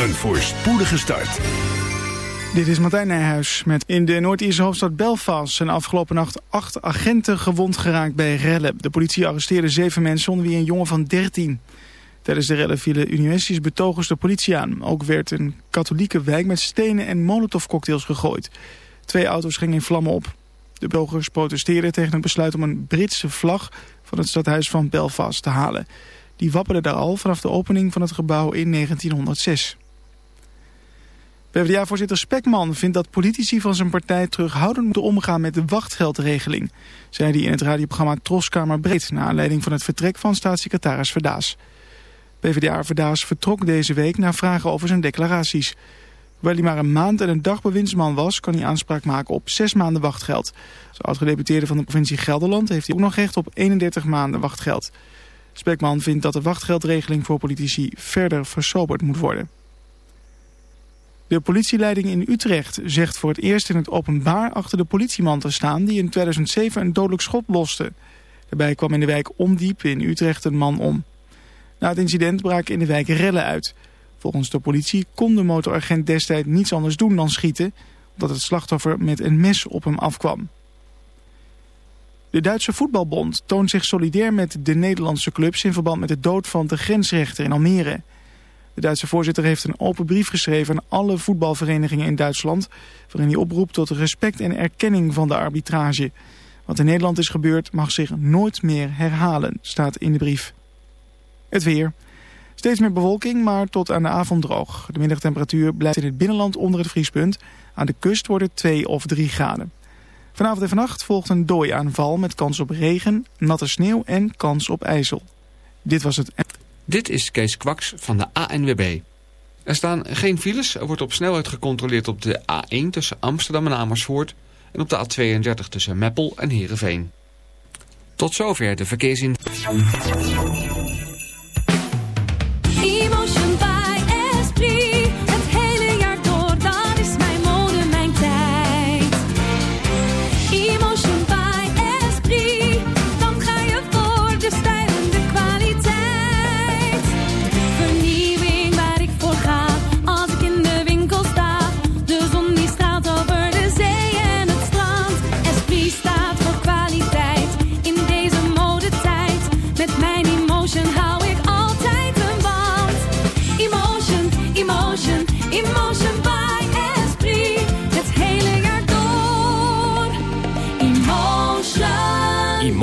Een voorspoedige start. Dit is Martijn Nijhuis met in de Noord-Ierse hoofdstad Belfast zijn afgelopen nacht acht agenten gewond geraakt bij rellen. De politie arresteerde zeven mensen onder wie een jongen van 13. Tijdens de rellen vielen unionistisch betogers de politie aan. Ook werd een katholieke wijk met stenen en molotovcocktails gegooid. Twee auto's gingen in vlammen op. De betogers protesteerden tegen het besluit om een Britse vlag van het stadhuis van Belfast te halen. Die wapperde daar al vanaf de opening van het gebouw in 1906. PvdA-voorzitter Spekman vindt dat politici van zijn partij terughoudend moeten omgaan met de wachtgeldregeling, zei hij in het radioprogramma Troskamer Breed, na aanleiding van het vertrek van staatssecretaris Verdaas. PvdA Verdaas vertrok deze week na vragen over zijn declaraties. Hoewel hij maar een maand en een dag bewindsman was, kan hij aanspraak maken op zes maanden wachtgeld. Als oud-gedeputeerde van de provincie Gelderland heeft hij ook nog recht op 31 maanden wachtgeld. Spekman vindt dat de wachtgeldregeling voor politici verder versoberd moet worden. De politieleiding in Utrecht zegt voor het eerst in het openbaar achter de politieman te staan die in 2007 een dodelijk schot loste. Daarbij kwam in de wijk Ondiep in Utrecht een man om. Na het incident braken in de wijk rellen uit. Volgens de politie kon de motoragent destijds niets anders doen dan schieten, omdat het slachtoffer met een mes op hem afkwam. De Duitse voetbalbond toont zich solidair met de Nederlandse clubs in verband met de dood van de grensrechter in Almere. De Duitse voorzitter heeft een open brief geschreven aan alle voetbalverenigingen in Duitsland... waarin hij oproept tot respect en erkenning van de arbitrage. Wat in Nederland is gebeurd mag zich nooit meer herhalen, staat in de brief. Het weer. Steeds meer bewolking, maar tot aan de avond droog. De middagtemperatuur blijft in het binnenland onder het vriespunt. Aan de kust wordt het 2 of 3 graden. Vanavond en vannacht volgt een dooiaanval met kans op regen, natte sneeuw en kans op ijzel. Dit was het... Dit is Kees Kwaks van de ANWB. Er staan geen files. Er wordt op snelheid gecontroleerd op de A1 tussen Amsterdam en Amersfoort... en op de A32 tussen Meppel en Heerenveen. Tot zover de verkeersin...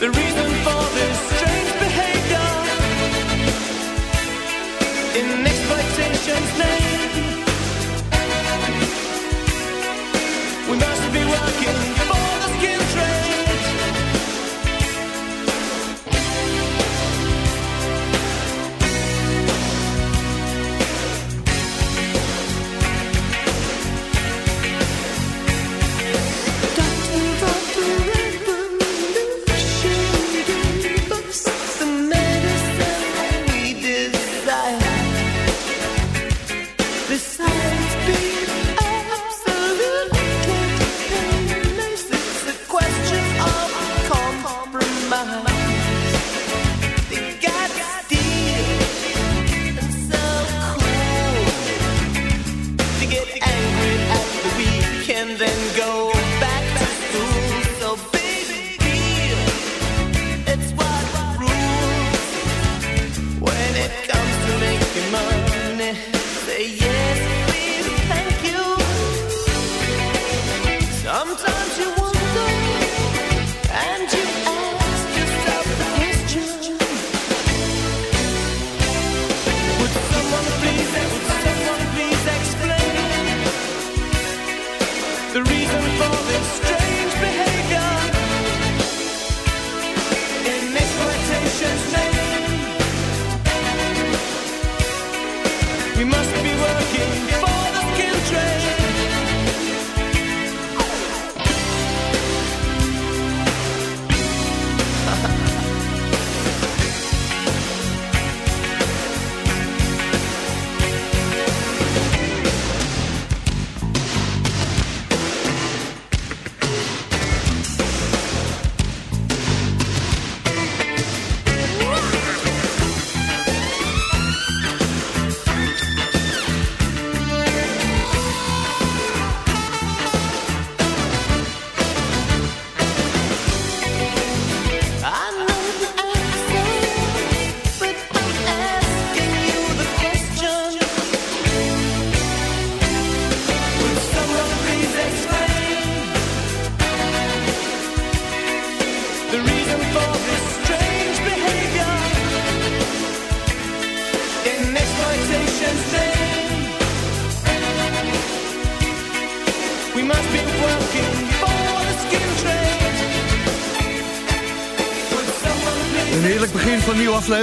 The reason for this strange behavior in exploitation's name? We must be working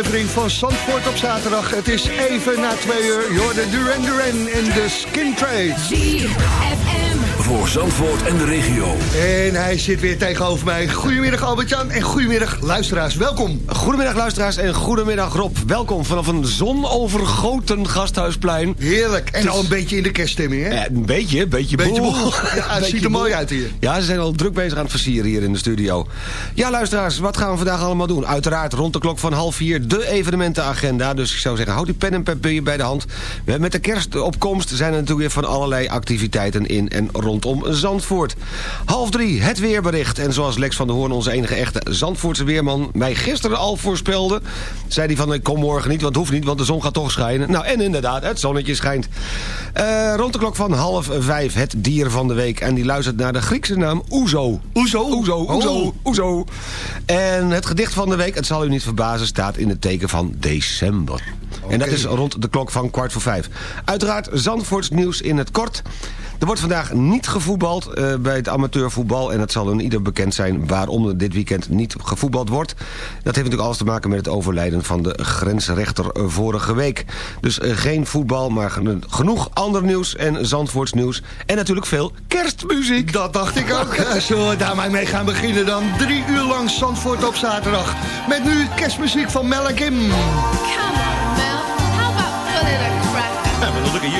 aflevering van Zandvoort op zaterdag. Het is even na twee uur. Jorden Duran Duran en de Skin Trade. Voor Zandvoort en de regio. En hij zit weer tegenover mij. Goedemiddag Albert-Jan en goedemiddag luisteraars. Welkom. Goedemiddag luisteraars en goedemiddag Rob. Welkom vanaf een zonovergoten gasthuisplein. Heerlijk. En al een beetje in de kerststemming, hè? Eh, een beetje, een beetje, Beetje boel. boel. Ja, het ziet er mooi uit hier. Ja, ze zijn al druk bezig aan het versieren hier in de studio. Ja, luisteraars, wat gaan we vandaag allemaal doen? Uiteraard rond de klok van half vier de evenementenagenda. Dus ik zou zeggen, houd die pen en papier bij de hand. We- Met de kerstopkomst zijn er natuurlijk weer van allerlei activiteiten in en rondom Zandvoort. Half drie, het weerbericht. En zoals Lex van der Hoorn, onze enige echte Zandvoortse weerman... mij gisteren al voorspelde, zei hij van... ik kom morgen niet, want het hoeft niet, want de zon gaat toch schijnen. Nou, en inderdaad, het zonnetje schijnt. Eh, rond de klok van half vijf, het dier van de week. En die luistert naar de Griekse naam Oezo. Oezo? Oezo, Oezo, Oh. Oezo. En het gedicht van de week, het zal u niet verbazen... staat in het teken van december. En dat is rond de klok van kwart voor vijf. Uiteraard Zandvoorts nieuws in het kort. Er wordt vandaag niet gevoetbald eh, bij het amateurvoetbal... en het zal een ieder bekend zijn waarom er dit weekend niet gevoetbald wordt. Dat heeft natuurlijk alles te maken met het overlijden van de grensrechter vorige week. Dus eh, geen voetbal, maar gen- genoeg ander nieuws en Zandvoorts nieuws. En natuurlijk veel kerstmuziek. Dat dacht ik ook. Zullen we daar maar mee gaan beginnen dan? Drie uur lang Zandvoort op zaterdag. Met nu kerstmuziek van Mel en Kim.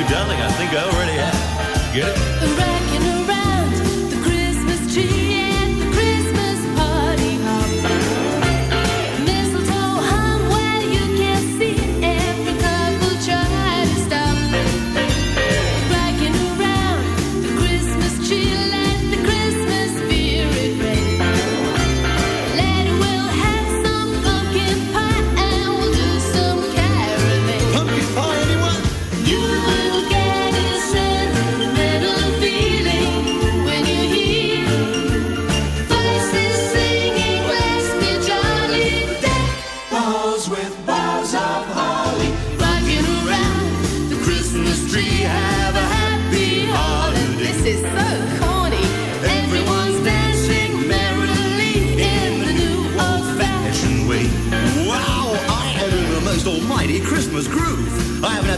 Darling. I think I already have. Get it?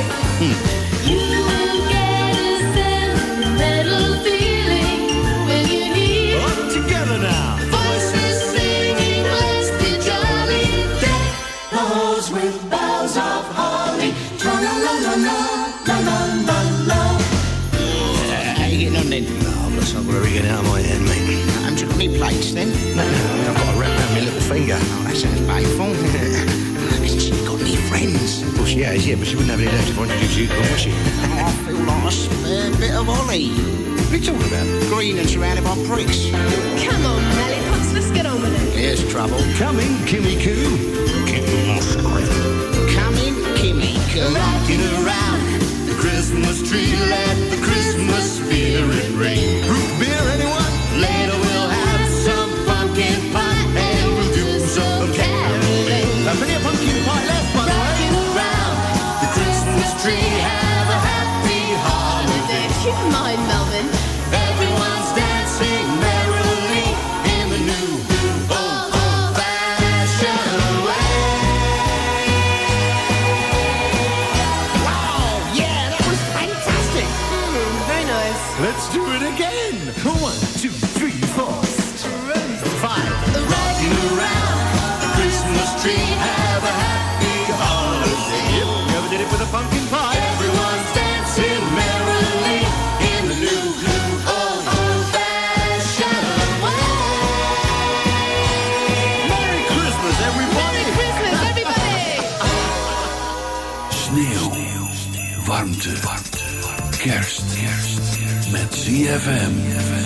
Hmm. Warmte. Kerst. Kerst. Met ZFM.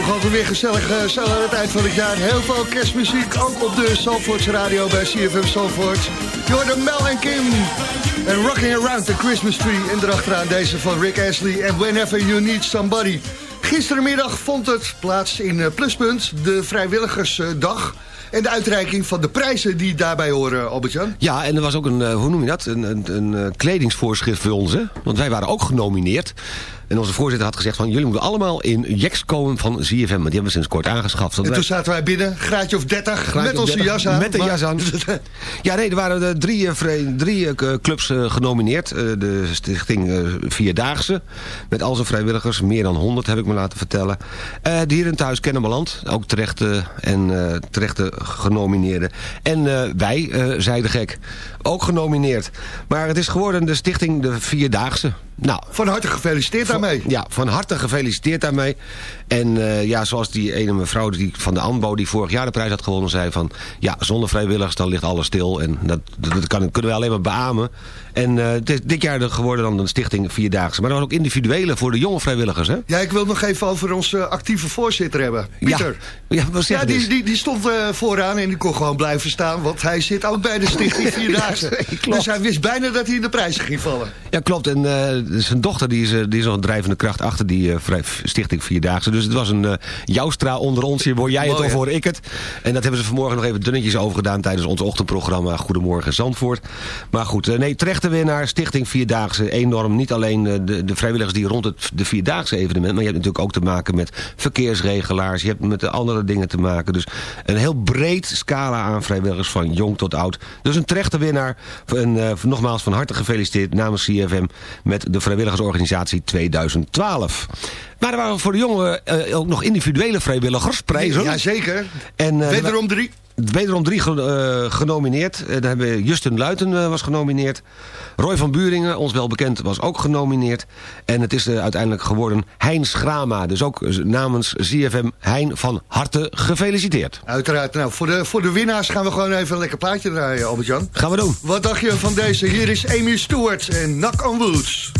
Toch altijd weer gezellig uh, het eind van het jaar. Heel veel kerstmuziek, ook op de Zandvoorts radio bij CFM Zandvoort. Jordan Mel en Kim. En Rocking Around the Christmas Tree. En erachteraan deze van Rick Astley. En Whenever You Need Somebody. Gisterenmiddag vond het plaats in uh, Pluspunt, de vrijwilligersdag... En de uitreiking van de prijzen die daarbij horen, Albert-Jan. Ja, en er was ook een, uh, hoe noem je dat, een, een, een kledingsvoorschrift voor ons, hè? Want wij waren ook genomineerd. En onze voorzitter had gezegd van... jullie moeten allemaal in jacks komen van ZFM. Maar die hebben we sinds kort aangeschaft. En toen zaten wij binnen, graadje of 30, graadje met onze 30, jas aan. Met de maar... jas aan. ja, nee, er waren drie, drie clubs genomineerd. De stichting Vierdaagse. Met al zijn vrijwilligers. Meer dan 100 heb ik me laten vertellen. Dieren Thuis Kennemerland. Ook terechte en terechte genomineerden. En uh, wij, zei de gek. Ook genomineerd. Maar het is geworden de stichting de Vierdaagse. Nou, van harte gefeliciteerd daarmee. Ja, van harte gefeliciteerd daarmee. En uh, ja, zoals die ene mevrouw die van de ANBO die vorig jaar de prijs had gewonnen zei van... ja, zonder vrijwilligers dan ligt alles stil. En dat, dat kan, kunnen we alleen maar beamen. En uh, het is dit jaar geworden dan de stichting Vierdaagse. Maar er was ook individuele voor de jonge vrijwilligers, hè? Ja, ik wil nog even over onze actieve voorzitter hebben. Pieter. Ja, ja, wat ja die, die, die stond uh, vooraan en die kon gewoon blijven staan. Want hij zit ook bij de stichting Vierdaagse. dus hij wist bijna dat hij in de prijzen ging vallen. Ja, klopt. En zijn dochter die is, die is nog een drijvende kracht achter die stichting Vierdaagse. Dus het was een uh, joustra onder ons. Hier hoor jij het of hoor ik het. En dat hebben ze vanmorgen nog even dunnetjes over gedaan... tijdens ons ochtendprogramma Goedemorgen Zandvoort. Maar goed, uh, nee, terechte winnaar. Stichting Vierdaagse, enorm. Niet alleen uh, de, de vrijwilligers die rond het de Vierdaagse evenement... maar je hebt natuurlijk ook te maken met verkeersregelaars. Je hebt met de andere dingen te maken. Dus een heel breed scala aan vrijwilligers van jong tot oud. Dus een terechte winnaar. En nogmaals van harte gefeliciteerd namens CFM... met de vrijwilligersorganisatie 2012. Maar er waren voor de jongen uh, ook nog individuele vrijwilligersprijzen. Jazeker. En, uh, wederom drie. Wederom drie uh, genomineerd. Uh, daar hebben Justin Luiten uh, was genomineerd. Roy van Buringen, ons wel bekend, was ook genomineerd. En het is uiteindelijk geworden Hein Schrama. Dus ook namens ZFM Hein van harte gefeliciteerd. Uiteraard. Nou, voor de, voor de winnaars gaan we gewoon even een lekker plaatje draaien, Albert-Jan. Gaan we doen. Wat dacht je van deze? Hier is Amy Stewart en Knock on Woods.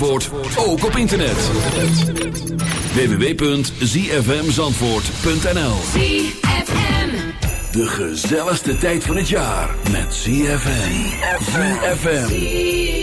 Zandvoort, ook op internet. www.zfmzandvoort.nl De gezelligste tijd van het jaar met ZFM. ZFM.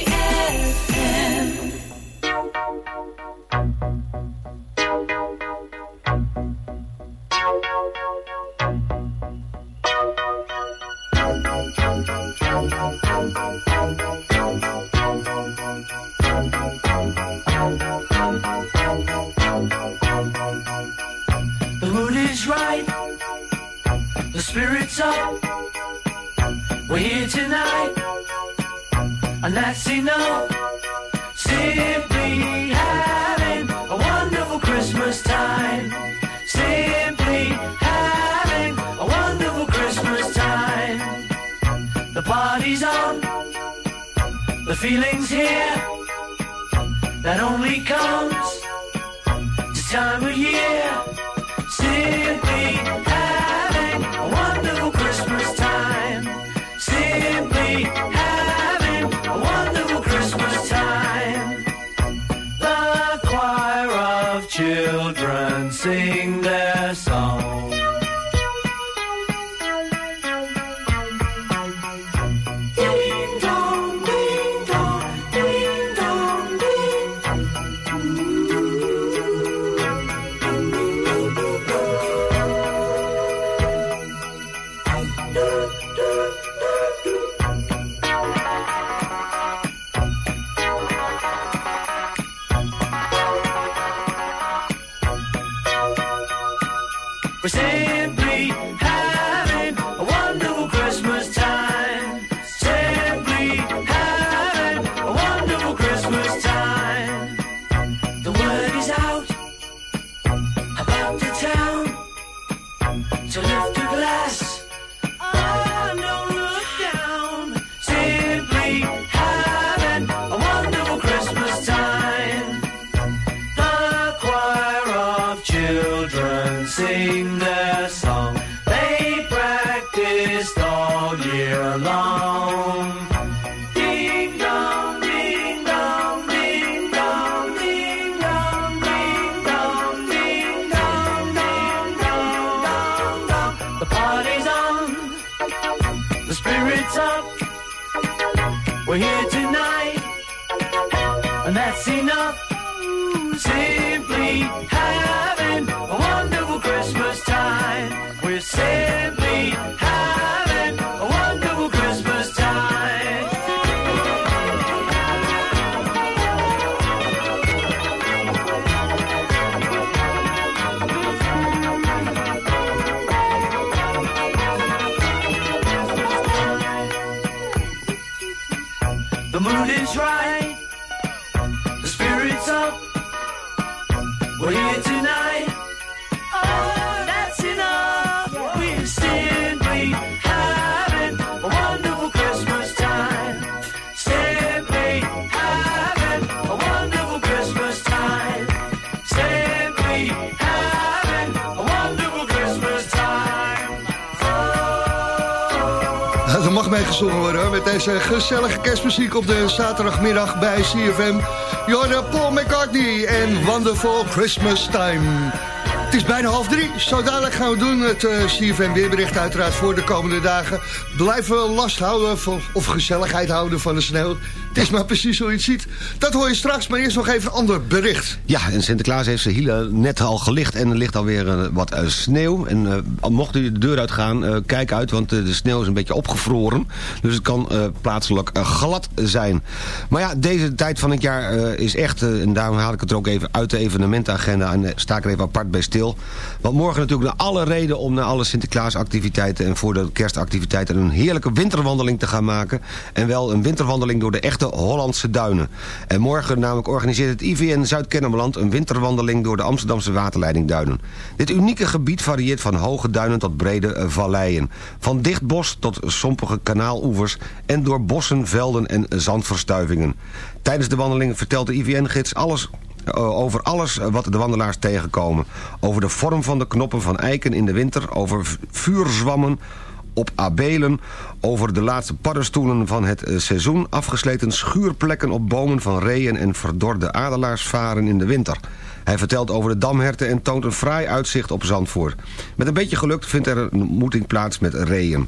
Mee gezongen worden met deze gezellige kerstmuziek op de zaterdagmiddag bij CFM. Jordan Paul McCartney en Wonderful Christmas Time. Het is bijna half drie, zo dadelijk gaan we doen het eh, CFM weerbericht uiteraard voor de komende dagen. Blijven we last houden of gezelligheid houden van de sneeuw. Is maar precies hoe je het ziet. Dat hoor je straks, maar eerst nog even een ander bericht. Ja, en Sinterklaas heeft zijn hielen net al gelicht en er ligt alweer eh, wat eh, sneeuw. En eh, mocht u de deur uitgaan, eh, kijk uit, want de sneeuw is een beetje opgevroren. Dus het kan plaatselijk glad zijn. Maar ja, deze tijd van het jaar is echt, en daarom haal ik het er ook even uit de evenementenagenda en sta ik er even apart bij stil. Want morgen natuurlijk naar alle reden om naar alle Sinterklaasactiviteiten en voor de kerstactiviteiten een heerlijke winterwandeling te gaan maken. En wel een winterwandeling door de echte Hollandse duinen. En morgen namelijk organiseert het IVN Zuid-Kennemerland een winterwandeling door de Amsterdamse waterleidingduinen. Dit unieke gebied varieert van hoge duinen tot brede eh, valleien. Van dicht bos tot sompige kanaaloevers en door bossen, velden en zandverstuivingen. Tijdens de wandeling vertelt de IVN-gids alles eh, over alles wat de wandelaars tegenkomen. Over de vorm van de knoppen van eiken in de winter, over vuurzwammen op Abelen... over de laatste paddenstoelen van het eh, seizoen... afgesleten schuurplekken op bomen van reeën en verdorde adelaarsvaren in de winter. Hij vertelt over de damherten en toont een fraai uitzicht op Zandvoort. Met een beetje geluk vindt er een ontmoeting plaats met reeën.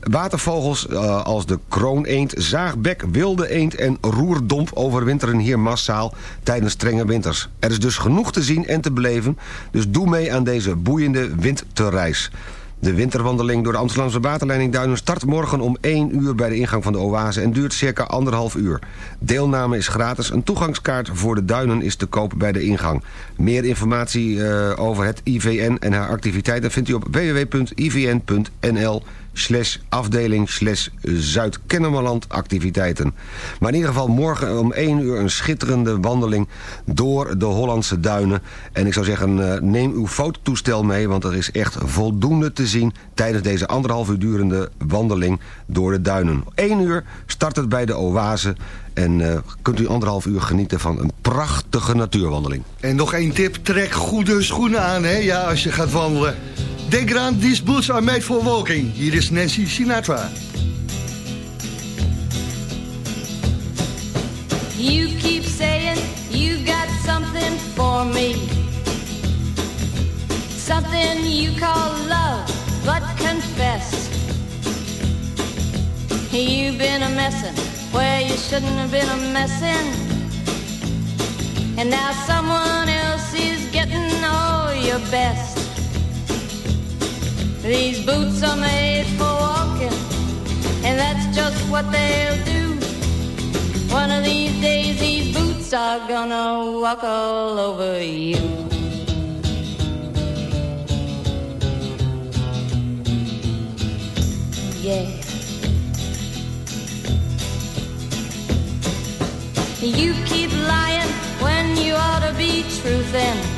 Watervogels eh, als de krooneend, zaagbek, wilde eend en roerdomp overwinteren hier massaal tijdens strenge winters. Er is dus genoeg te zien en te beleven, dus doe mee aan deze boeiende windterreis. De winterwandeling door de Amsterdamse waterleiding Duinen start morgen om 1 uur bij de ingang van de oase en duurt circa anderhalf uur. Deelname is gratis, een toegangskaart voor de Duinen is te koop bij de ingang. Meer informatie eh, over het IVN en haar activiteiten vindt u op www.ivn.nl slash afdeling slash Zuid-Kennemerland activiteiten. Maar in ieder geval morgen om 1 uur een schitterende wandeling door de Hollandse duinen. En ik zou zeggen, eh, neem uw fototoestel mee, want er is echt voldoende te zien tijdens deze anderhalf uur durende wandeling door de duinen. 1 uur start het bij de oase en eh, kunt u anderhalf uur genieten van een prachtige natuurwandeling. En nog één tip, trek goede schoenen aan, hè? Ja, als je gaat wandelen. Denk eraan, these boots are made for walking. Hier is Nancy Sinatra. You keep saying you got something for me. Something you call love, but confess. You've been a messin' where you shouldn't have been a messin'. And now someone else is getting all your best. These boots are made for walking, and that's just what they'll do. One of these days, these boots are gonna walk all over you. Yeah. You keep lying when you ought to be truthin'.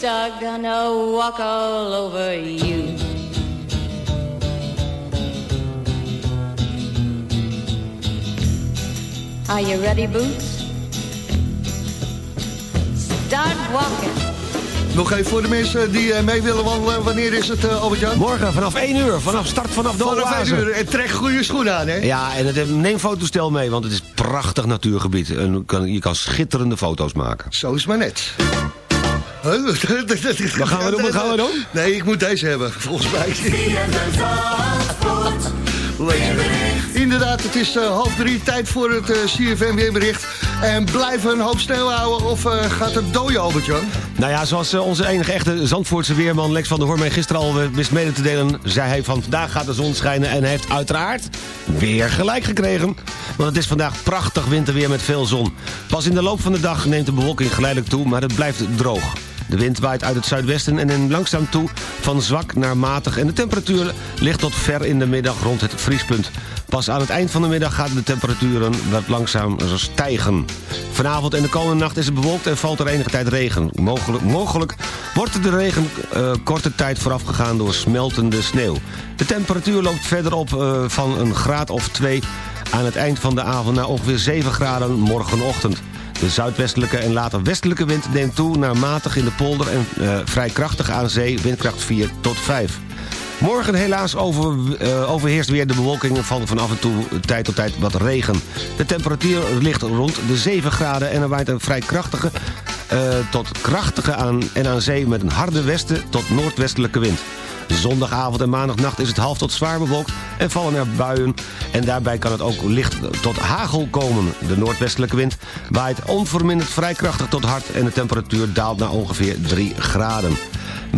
Boots are gonna walk all over you. Are you ready, Boots? Start walking. Nog even voor de mensen die eh, mee willen wandelen. Wanneer is het, uh, Albert-Jan? Morgen vanaf 1 uur, vanaf start vanaf de Vanaf oase. 1 uur. En trek goede schoenen aan, hè? Ja, en het, neem fototoestel mee, want het is prachtig natuurgebied. En je kan, je kan schitterende foto's maken. Zo is maar net. Wat gaan we doen? Wat gaan we doen? Nee, ik moet deze hebben, volgens mij. Inderdaad, het is eh, half drie, tijd voor het eh, CFM weerbericht. En blijven een hoop sneeuw houden of eh, gaat het dooien, Albert-Jan? Nou ja, zoals onze enige echte Zandvoortse weerman Lex van der Hoorn mij gisteren al wist mede te delen... zei hij van vandaag gaat de zon schijnen en hij heeft uiteraard weer gelijk gekregen. Want het is vandaag prachtig winterweer met veel zon. Pas in de loop van de dag neemt de bewolking geleidelijk toe, maar het blijft droog. De wind waait uit het zuidwesten en neemt langzaam toe van zwak naar matig... en de temperatuur ligt tot ver in de middag rond het vriespunt. Pas aan het eind van de middag gaan de temperaturen wat langzaam stijgen. Vanavond en de komende nacht is het bewolkt en valt er enige tijd regen. Mogelijk, mogelijk wordt de regen eh, korte tijd voorafgegaan door smeltende sneeuw. De temperatuur loopt verder op eh, van een graad of 2 aan het eind van de avond... naar ongeveer 7 graden morgenochtend. De zuidwestelijke en later westelijke wind neemt toe naar matig in de polder... en eh, vrij krachtig aan zee, windkracht 4 tot 5. Morgen helaas over, eh, overheerst weer de bewolking van af en toe tijd tot tijd wat regen. De temperatuur ligt rond de 7 graden en er waait een vrij krachtige eh, tot krachtige aan en aan zee met een harde westen tot noordwestelijke wind. Zondagavond en maandagnacht is het half tot zwaar bewolkt en vallen er buien. En daarbij kan het ook licht tot hagel komen. De noordwestelijke wind waait onverminderd vrij krachtig tot hard... en de temperatuur daalt naar ongeveer 3 graden.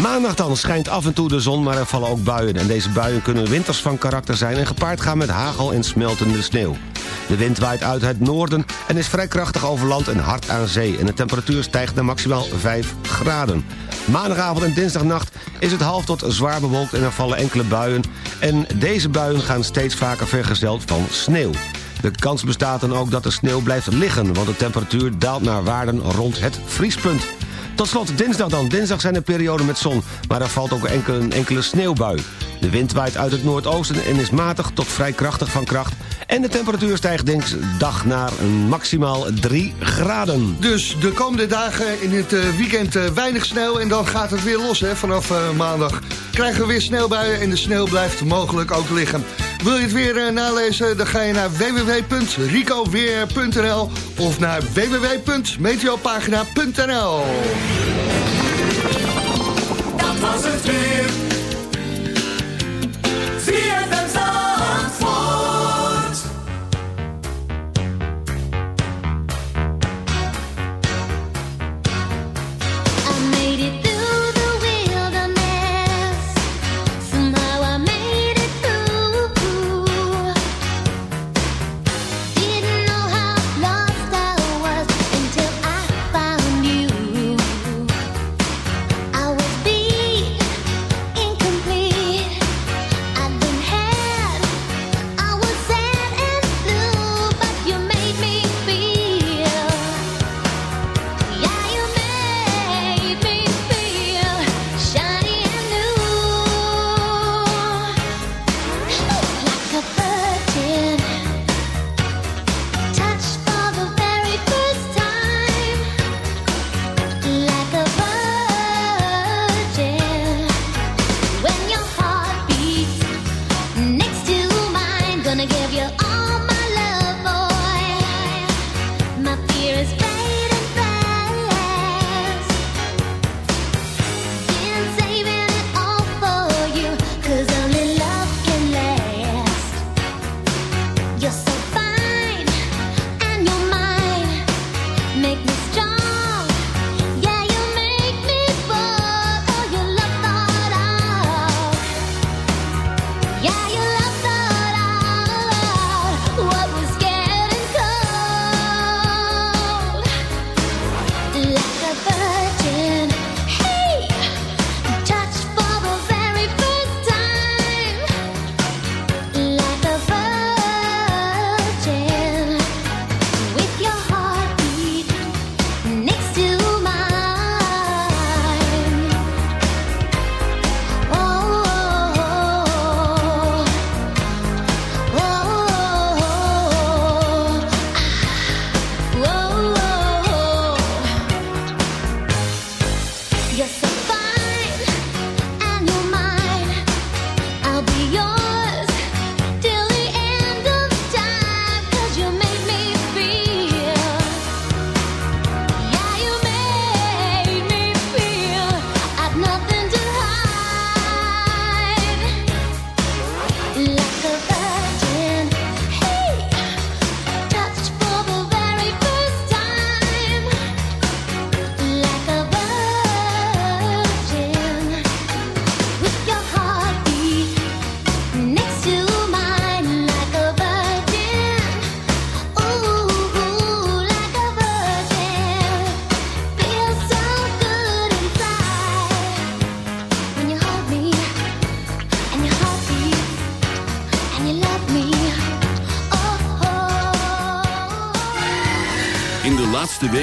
Maandag dan schijnt af en toe de zon, maar er vallen ook buien. En deze buien kunnen winters van karakter zijn... en gepaard gaan met hagel en smeltende sneeuw. De wind waait uit het noorden en is vrij krachtig over land en hard aan zee. En de temperatuur stijgt naar maximaal 5 graden. Maandagavond en dinsdagnacht is het half tot zwaar bewolkt en er vallen enkele buien. En deze buien gaan steeds vaker vergezeld van sneeuw. De kans bestaat dan ook dat de sneeuw blijft liggen... want de temperatuur daalt naar waarden rond het vriespunt. Tot slot dinsdag dan. Dinsdag zijn er perioden met zon, maar er valt ook enkele, enkele sneeuwbui. De wind waait uit het noordoosten en is matig tot vrij krachtig van kracht. En de temperatuur stijgt dinsdag naar een maximaal 3 graden. Dus de komende dagen in het eh, weekend eh, weinig sneeuw en dan gaat het weer los hè, vanaf eh, maandag. Krijgen we weer sneeuwbuien en de sneeuw blijft mogelijk ook liggen. Wil je het weer nalezen, dan ga je naar www.ricoweer.nl of naar www.meteopagina.nl Dat was het weer.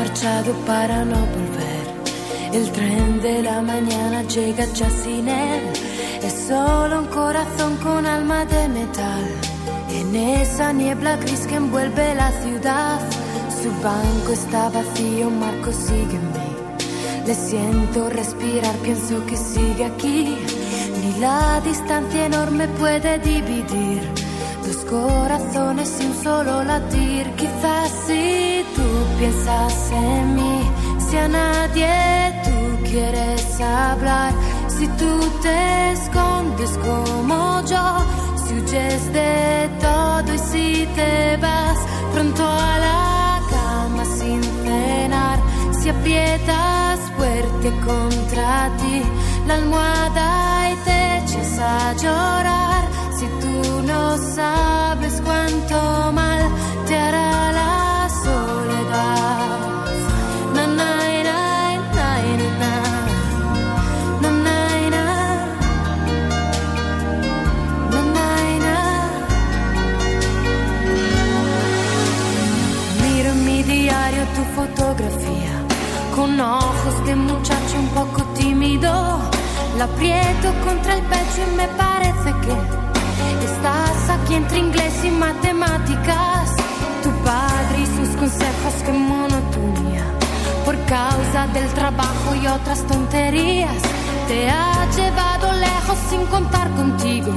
Marchado para no volver. El tren de la mañana llega ya sin él. Es solo un corazón con alma de metal. En esa niebla gris que envuelve la ciudad. Su banco está vacío, Marco sigue mí. Le siento respirar, pienso que sigue aquí. Ni la distancia enorme puede dividir corazones un solo latir. Quizás si tú piensas en mí, si a nadie tú quieres hablar, si tú te escondes como yo, si huyes de todo y si te vas pronto a la cama sin cenar, si aprietas fuerte contra ti la almohada y te echas a llorar, si no sabes cuánto mal te hará la soledad. Na, na, na, na, na. Na. Miro en mi diario tu fotografía con ojos de muchacho un poco tímido. La aprieto contra el pecho y me parece que entre inglés y matemáticas. Tu padre y sus consejos, que monotonía. Por causa del trabajo y otras tonterías, te ha llevado lejos sin contar contigo.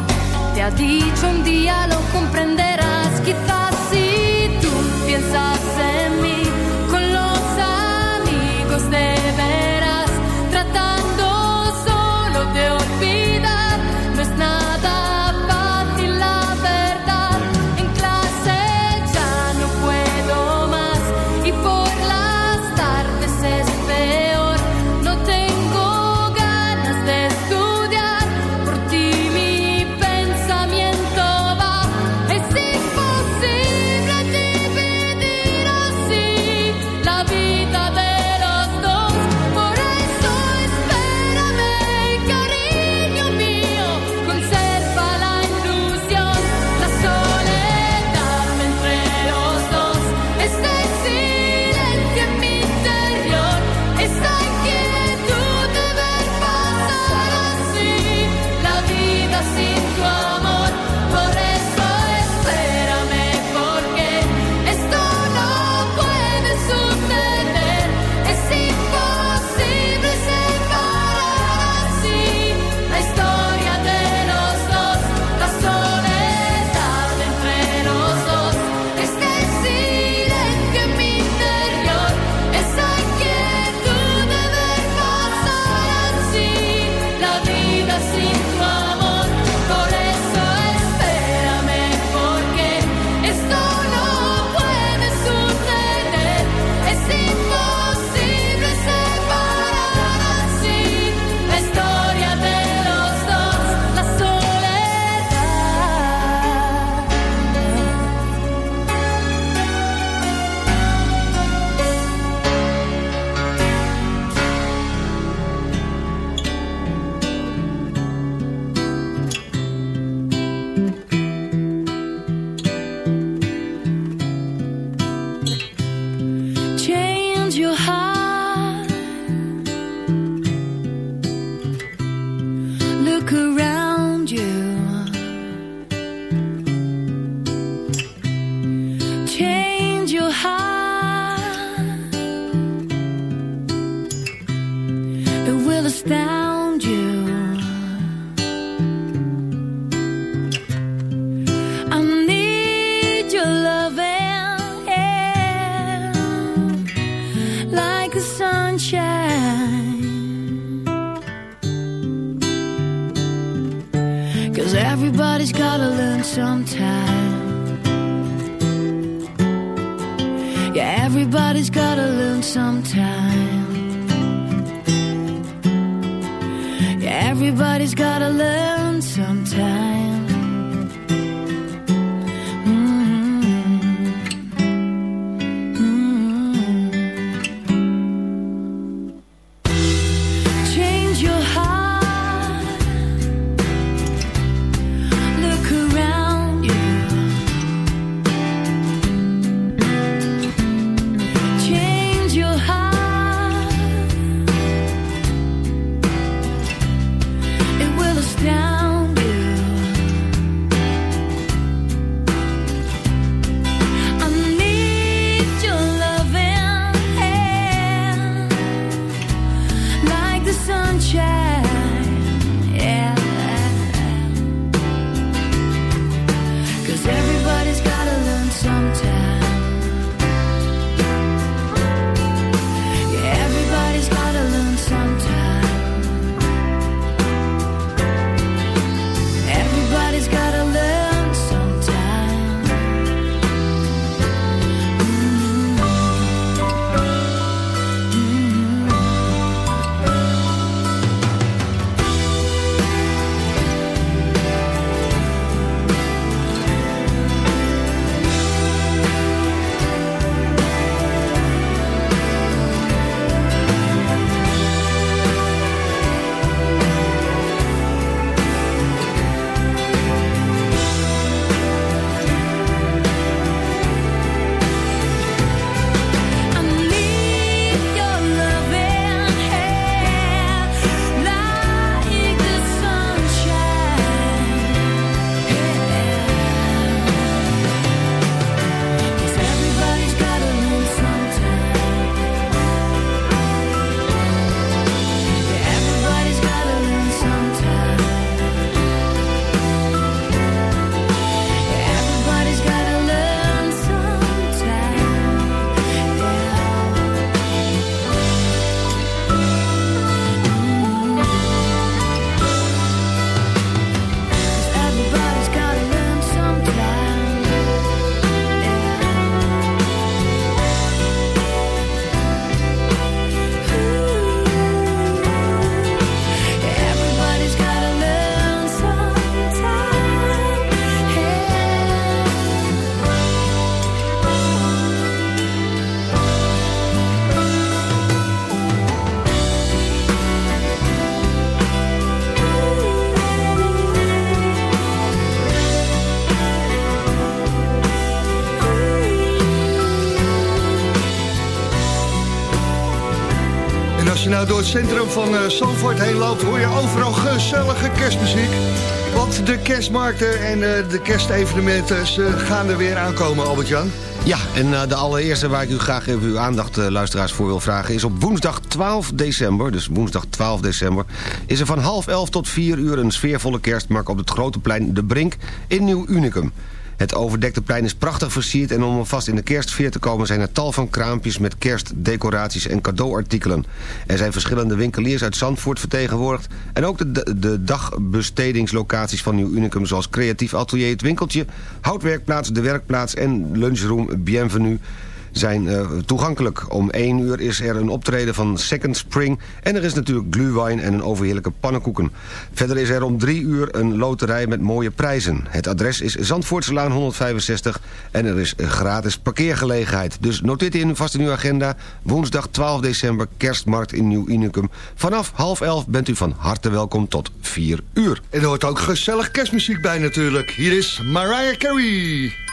Te ha dicho un día lo comprenderás, quizás si tú piensas nou door het centrum van uh, heen loopt... hoor je overal gezellige kerstmuziek. Want de kerstmarkten en uh, de kerstevenementen ze gaan er weer aankomen, Albert-Jan. Ja, en de allereerste waar ik u graag even uw aandacht, luisteraars, voor wil vragen... is op woensdag 12 december, dus woensdag 12 december... is er van half elf tot vier uur een sfeervolle kerstmarkt op het grote plein De Brink in Nieuw Unicum. Het overdekte plein is prachtig versierd en om alvast in de kerstsfeer te komen... zijn er tal van kraampjes met kerstdecoraties en cadeauartikelen. Er zijn verschillende winkeliers uit Zandvoort vertegenwoordigd... en ook de, de dagbestedingslocaties van Nieuw Unicum... zoals Creatief Atelier Het Winkeltje, Houtwerkplaats De Werkplaats en Lunchroom Bienvenue zijn uh, toegankelijk. Om 1 uur is er een optreden van Second Spring... en er is natuurlijk glühwein en een overheerlijke pannenkoeken. Verder is er om 3 uur een loterij met mooie prijzen. Het adres is Zandvoortselaan 165 en er is gratis parkeergelegenheid. Dus noteer dit in vast in uw agenda. Woensdag 12 december, kerstmarkt in Nieuw Unicum. Vanaf half elf bent u van harte welkom tot 4 uur. En er hoort ook gezellig kerstmuziek bij natuurlijk. Hier is Mariah Carey.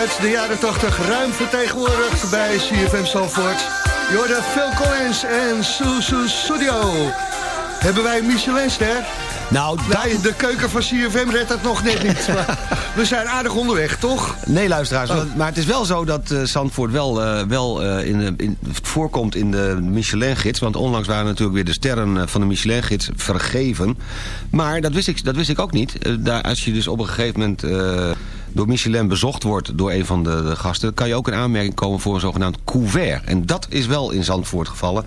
Uit de jaren 80 ruim vertegenwoordigd bij CFM Zalvoort. Je hoorde Phil Collins en Susu Studio. Hebben wij een Michelinster? Nou, Nee, de keuken van CFM redt dat nog net niet. Maar we zijn aardig onderweg, toch? Nee, luisteraars. Oh. Maar het is wel zo dat eh, Zandvoort wel, eh, wel eh, in, de- in, voorkomt in de Michelin-gids. Want onlangs waren natuurlijk weer de sterren van de Michelin-gids vergeven. Maar dat wist ik, dat wist ik ook niet. Daar, als je dus op een gegeven moment door Michelin bezocht wordt door een van de, gasten... kan je ook in aanmerking komen voor een zogenaamd couvert. En dat is wel in Zandvoort gevallen.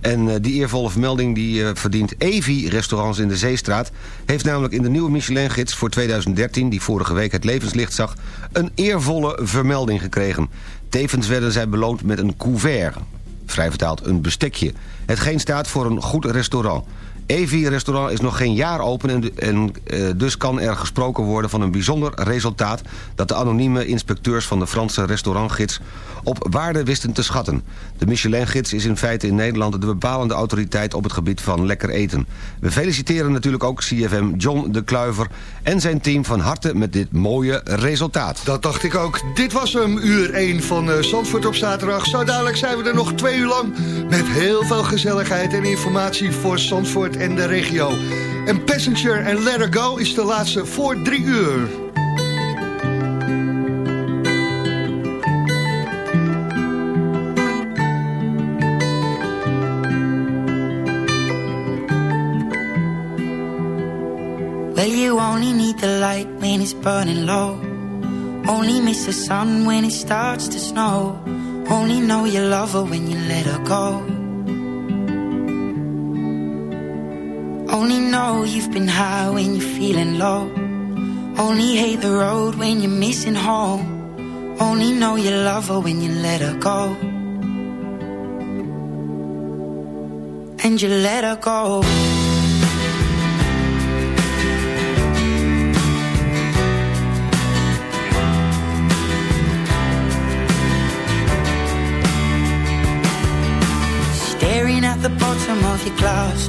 En eh, die eervolle vermelding die eh, verdient Evi Restaurants in de Zeestraat... heeft namelijk in de nieuwe Michelin-gids voor 2013... die vorige week het levenslicht zag... een eervolle vermelding gekregen. Tevens werden zij beloond met een couvert. Vrij vertaald een bestekje. Hetgeen staat voor een goed restaurant. Evi Restaurant is nog geen jaar open en, eh, dus kan er gesproken worden van een bijzonder resultaat... dat de anonieme inspecteurs van de Franse restaurantgids op waarde wisten te schatten. De Michelin-gids is in feite in Nederland de bepalende autoriteit op het gebied van lekker eten. We feliciteren natuurlijk ook CFM John de Kluiver en zijn team van harte met dit mooie resultaat. Dat dacht ik ook. Dit was hem, uur 1 van eh, Zandvoort op zaterdag. Zo dadelijk zijn we er nog twee uur lang... met heel veel gezelligheid en informatie voor Zandvoort en de regio. En Passenger en Let Her Go is de laatste voor drie uur. Well, you only need the light when it's burning low. Only miss the sun when it starts to snow. Only know you love when you let her go. Only know you've been high when you're feeling low. Only hate the road when you're missing home. Only know you love her when you let her go. And you let her go. Staring at the bottom of your glass